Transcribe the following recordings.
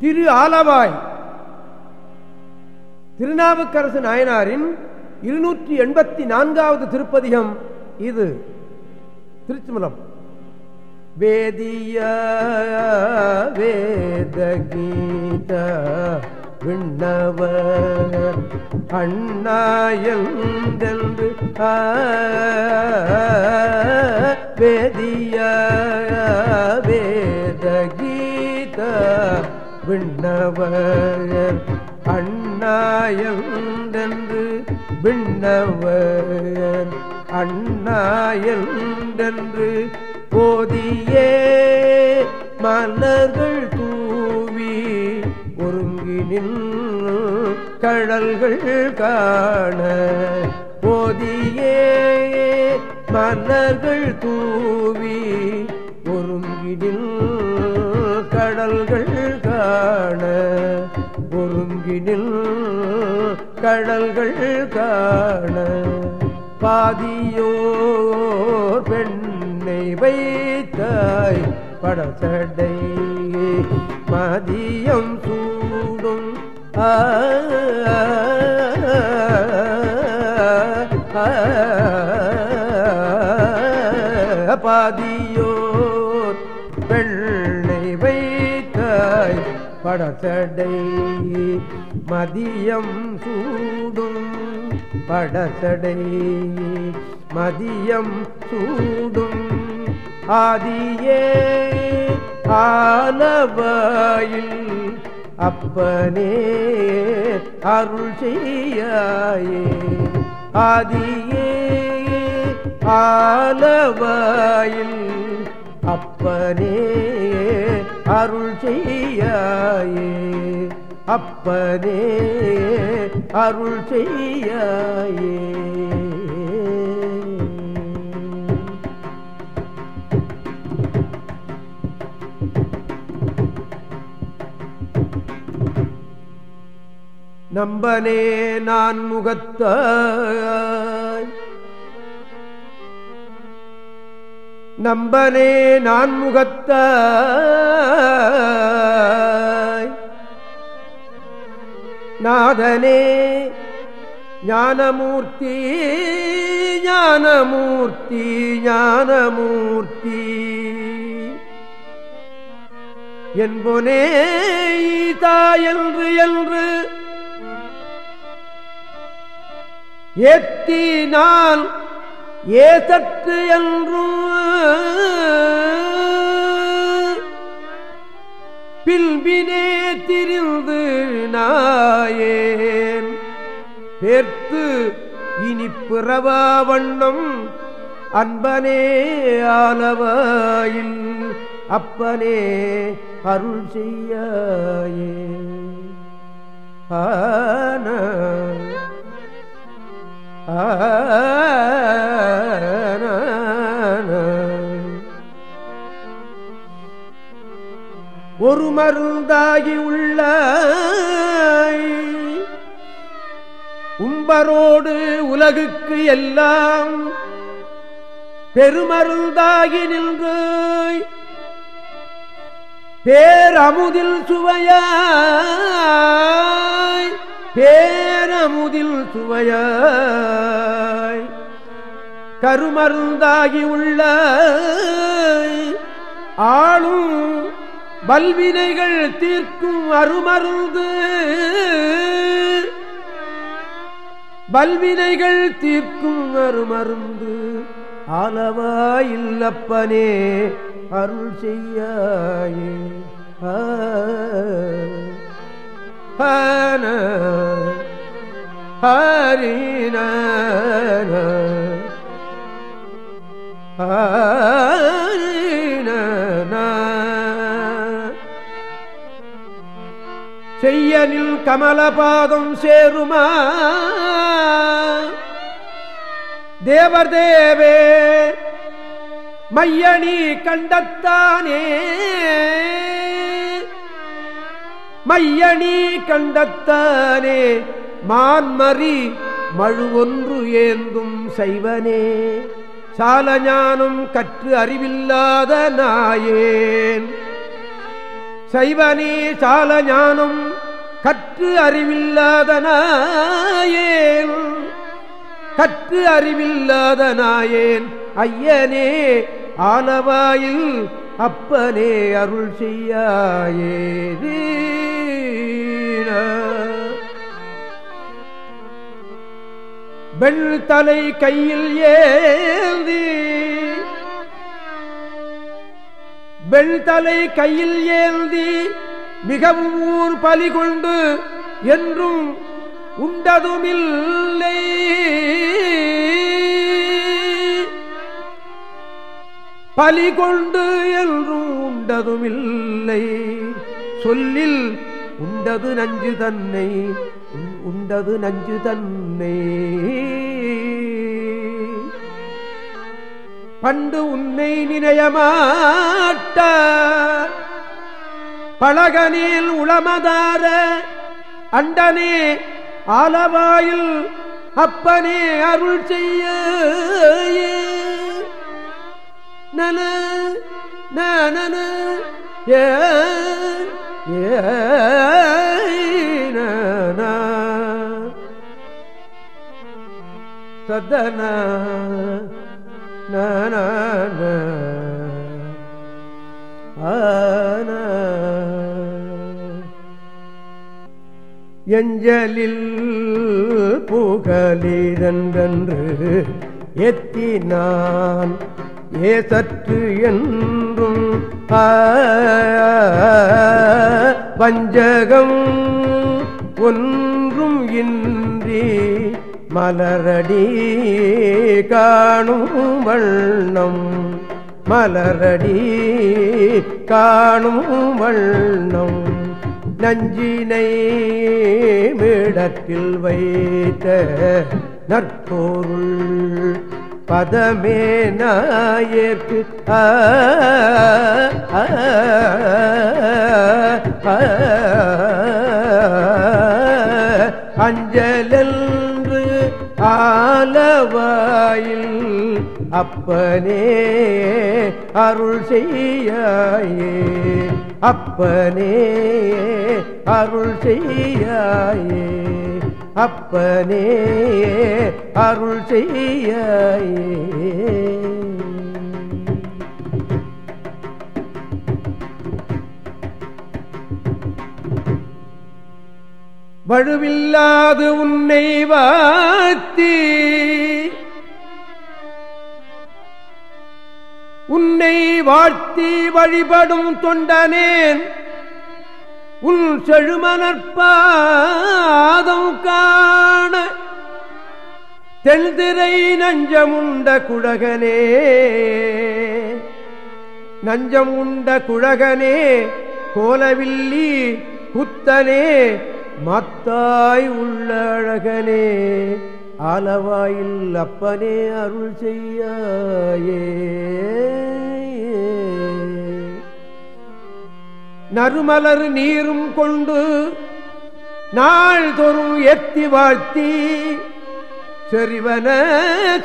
திரு ஆலவாய். திருநாவுக்கரசு நாயனாரின் இருநூற்றி எண்பத்தி நான்காவது திருப்பதிகம் இது. திருச்சிமலம். வேதிய வேத கீத விண்ணவர் அண்ணாயந்தென்று விண்ணவர் அண்ணாயந்தென்று விண்ணவர் அண்ணாயந்தென்று போதியே மலர்கள் தூவி ஒருங்கினின் கடல்கள் காண போதியே மலர்கள் தூவி ஒருங்கினில் கடல்கள் காண ஒருங்கினில் கடல்கள் காண பாதியோர் பெண்ணை வைத்தாய் படசடை மதியம் சூடும் ஆ பாதியோர் படசடை மதியம் சூடும். படசடை மதியம் சூடும். ஆதியே ஆலவாயில் அப்பனே அருள் செய்யாயே. ஆதியே ஆலவாயில் அப்பனே அருள் செய்யாயே. அப்பனே அருள் செய்யாயே. நம்பனே நான் முகத்த நம்பனே நான் முகத்தாய். நாதனே ஞானமூர்த்தி ஞானமூர்த்தி ஞானமூர்த்தி. என்பொனே தாயன்று என்று ஏத்தி நான் ஏசற்று என்றும் பில்பினே திரிந்து நாயேன். பேர்த்து இனி பிறவா வண்ணம் அன்பனே ஆலவாயில் அப்பனே அருள் செய்யாயே. ஆன ஒரு மருந்தாகி உள்ள உம்பரோடு உலகுக்கு எல்லாம் பெருமருந்தாகி நின்று பேரமுதில் சுவையாய். பேரமுதில் சுவையாய். கருமருந்தாகி உள்ள ஆளும் வல்வினைகள் தீர்க்கும் அருமருந்து. வல்வினைகள் தீர்க்கும் அருமருந்து. ஆலவா இல்லப்பனே அருள் செய்யாயே. ஹரின ஹரின செய்யனில் கமலபாதம் சேருமா? தேவர் தேவே மையணி கண்டத்தானே? மையணி கண்டத்தானே? மான்மறி மழு ஒன்று ஏந்தும் செய்வனே? சாலஞானம் கற்று அறிவில்லாத நாயேன். சைவனே சாலஞானம் கற்று அறிவில்லாதனாயேன் கற்று அறிவில்லாதனாயேன் ஐயனே ஆலவாயில் அப்பனே அருள் செய்யாயே வெள் தலை கையில் ஏந்தி. வெள் தலை கையில் ஏந்தி மிகவும் ஊர் பலி கொண்டு என்றும் உண்டதுமில்லை. பலி கொண்டு என்றும் உண்டதுமில்லை. சொல்லில் உண்டது நஞ்சு தன்னை உண்டது நஞ்சு தன்னை. பண்டு உன்னை நினையமாட்ட பழகனில் உளமதார அண்டனே ஆலவாயில் அப்பனே அருள் செய்ய. நன நன ஏ சதன ஆன எஞ்சலில் புகலிரன்றன்று எத்தினான். ஏ சற்று என்றும் வஞ்சகம் ஒன்றும் இன்றி மலரடி காணும் வண்ணம். மலரடி காணும் வண்ணம். நஞ்சினை மிடத்தில் வைத்த நற்பொருள் பதமே நாயற்கு அஞ்சலென்று ஆலவாயில் அப்பனே அருள் செய்யாயே. அப்பனே அருள் செய்யாயே. அப்பனே அருள் செய்யாயே. வழுவில்லாது உன்னை வாத்தி உன்னை வாழ்த்தி வழிபடும் தொண்டனேன். உன் செழுமனற்பாதம் காண தென்திரை நஞ்சமுண்ட குழகனே. நஞ்சம் உண்ட குழகனே கோலவில்லி குத்தனே மத்தாய் உள்ள அழகனே ஆலவாயில் அப்பனே அருள் செய்யாயே. நறுமலர் நீரும் கொண்டு நாள்தோறும் எத்தி வாழ்த்தி செறிவன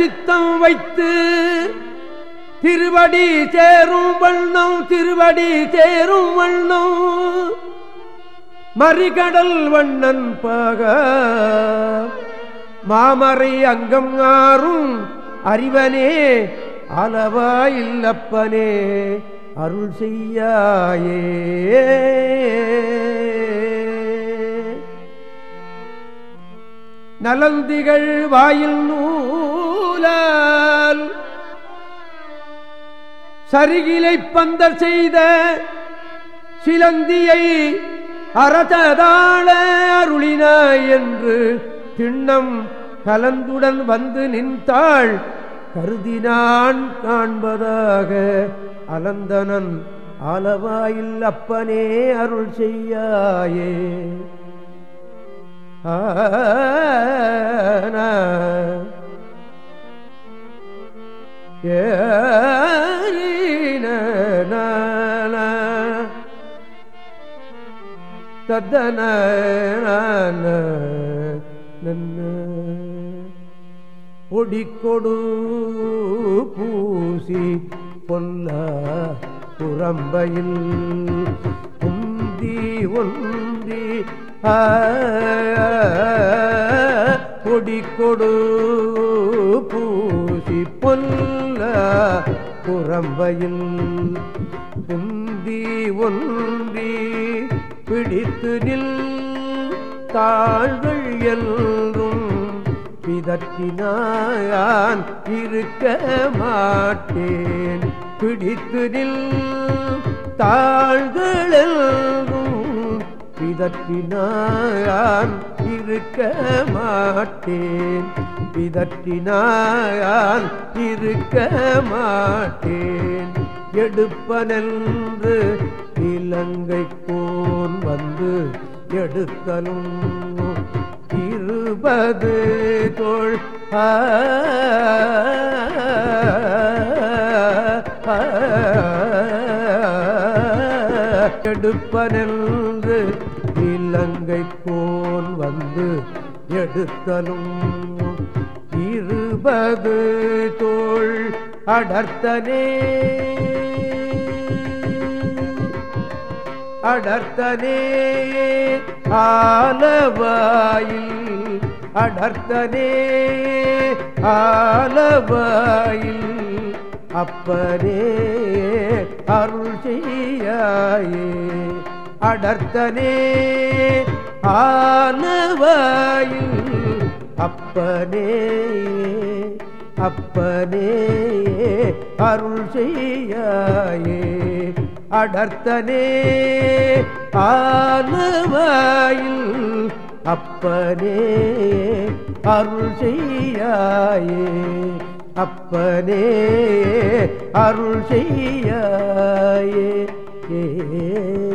சித்தம் வைத்து திருவடி சேரும் வண்ணம் திருவடி சேரும் வண்ணம். மறிகடல் வண்ணன் பாக மாமறை அங்கம் ஆறும் அறிவனே அளவாயில்லப்பனே அருள் செய்யாயே. நலந்திகள் வாயில் நூலால் சரிகிலை பந்த செய்த சிலந்தியை அறததாள அருளினாய் என்று திண்ணம் கலந்துடன் வந்து நின்றாள். கருதினான் காண்பதாக அலந்தனன் அளவாயில் அப்பனே அருள் செய்யாயே. தத்தன தத்தன பொடிக்கொடு பூசி பொல்ல புறம்பையில். உந்தி ஒந்தி ஒன்றி பூசி பொல்ல புறம்பையில். உந்தி ஒந்தி பிடித்து நில் தாள்கள் என்றும் பிதற்றினான் இருக்க மாட்டேன். பிடித்து நில் தாள்களெல்லும் பிதற்றினான் இருக்க மாட்டேன். பிதற்றினான் இருக்க மாட்டேன். எடுப்பனென்று இலங்கை போன் வந்து எடுத்தலும் இருபது தோள் எடுப்பனென்று இலங்கை போல் வந்து எடுத்தலும் இருபது தோள் அடர்த்தனே. அடர்த்தனே ஆலவாயில். அடர்த்தனே ஆலவாயில். அப்பரே அருள் செய்யாயே. அடர்த்தனே ஆலவாயில். அப்பனே அப்பனே அருள் செய்யாயே. அடர்த்தனே ஆனவாயில் அப்பனே அருள் செய்யாயே. அப்பனே அருள் செய்யாயே. ஏ